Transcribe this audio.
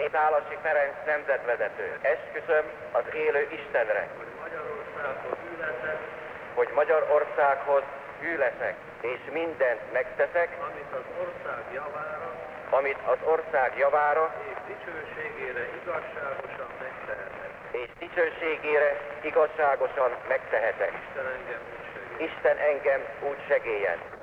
Én Tálasi Ferenc nemzetvezető. Esküszöm az élő Istenre, Magyarországhoz hű leszek, hogy Magyarországhoz hű leszek, és mindent megteszek, amit az ország javára amit az ország javára és dicsőségére igazságosan megtehetek. és dicsőségére igazságosan megtehetek. Isten engem úgy segélyen. Isten engem úgy segélyen.